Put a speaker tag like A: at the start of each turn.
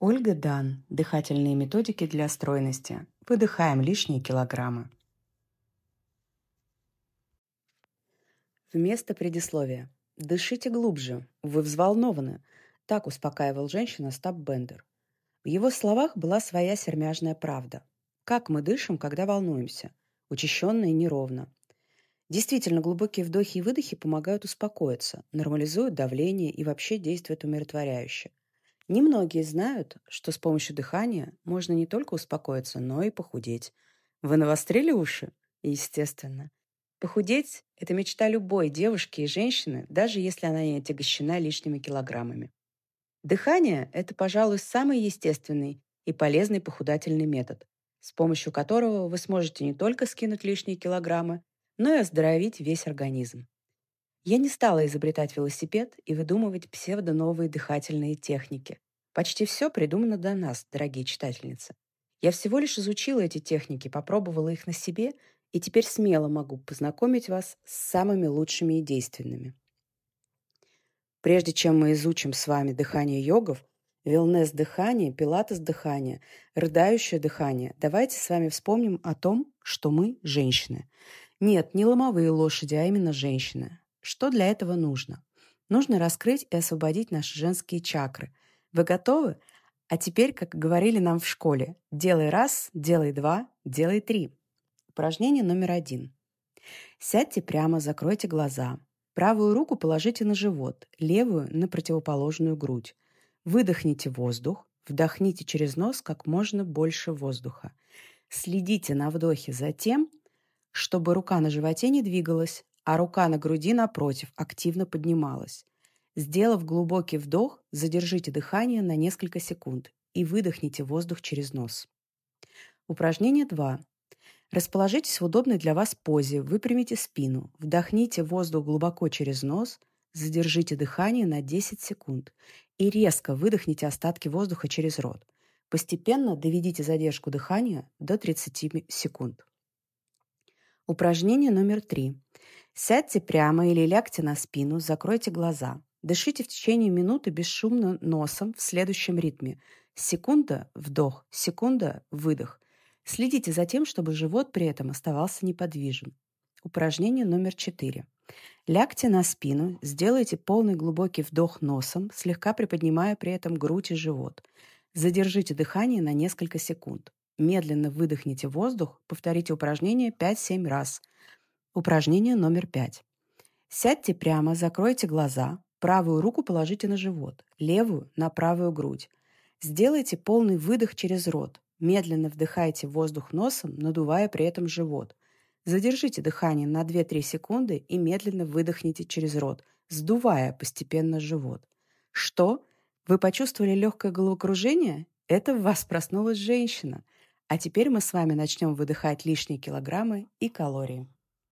A: Ольга Дан. Дыхательные методики для стройности. Выдыхаем лишние килограммы. Вместо предисловия. Дышите глубже. Вы взволнованы. Так успокаивал женщина Стаб Бендер. В его словах была своя сермяжная правда. Как мы дышим, когда волнуемся? Учащенно и неровно. Действительно, глубокие вдохи и выдохи помогают успокоиться, нормализуют давление и вообще действуют умиротворяюще. Немногие знают, что с помощью дыхания можно не только успокоиться, но и похудеть. Вы навострили уши? Естественно. Похудеть – это мечта любой девушки и женщины, даже если она не отягощена лишними килограммами. Дыхание – это, пожалуй, самый естественный и полезный похудательный метод, с помощью которого вы сможете не только скинуть лишние килограммы, но и оздоровить весь организм. Я не стала изобретать велосипед и выдумывать псевдо-новые дыхательные техники. Почти все придумано до нас, дорогие читательницы. Я всего лишь изучила эти техники, попробовала их на себе и теперь смело могу познакомить вас с самыми лучшими и действенными. Прежде чем мы изучим с вами дыхание йогов, велнес-дыхание, пилатес-дыхание, рыдающее дыхание, давайте с вами вспомним о том, что мы – женщины – нет, не ломовые лошади, а именно женщины. Что для этого нужно? Нужно раскрыть и освободить наши женские чакры. Вы готовы? А теперь, как говорили нам в школе, делай раз, делай два, делай три. Упражнение номер один. Сядьте прямо, закройте глаза. Правую руку положите на живот, левую – на противоположную грудь. Выдохните воздух, вдохните через нос как можно больше воздуха. Следите на вдохе за тем, чтобы рука на животе не двигалась, а рука на груди, напротив, активно поднималась. Сделав глубокий вдох, задержите дыхание на несколько секунд и выдохните воздух через нос. Упражнение 2. Расположитесь в удобной для вас позе, выпрямите спину, вдохните воздух глубоко через нос, задержите дыхание на 10 секунд и резко выдохните остатки воздуха через рот. Постепенно доведите задержку дыхания до 30 секунд. Упражнение номер три. Сядьте прямо или лягте на спину, закройте глаза. Дышите в течение минуты бесшумно носом в следующем ритме. Секунда – вдох, секунда – выдох. Следите за тем, чтобы живот при этом оставался неподвижен. Упражнение номер четыре. Лягте на спину, сделайте полный глубокий вдох носом, слегка приподнимая при этом грудь и живот. Задержите дыхание на несколько секунд. Медленно выдохните воздух, повторите упражнение 5-7 раз. Упражнение номер 5. Сядьте прямо, закройте глаза, правую руку положите на живот, левую – на правую грудь. Сделайте полный выдох через рот. Медленно вдыхайте воздух носом, надувая при этом живот. Задержите дыхание на 2-3 секунды и медленно выдохните через рот, сдувая постепенно живот. Что? Вы почувствовали легкое головокружение? Это в вас проснулась женщина – а теперь мы с вами начнем выдыхать лишние килограммы и калории.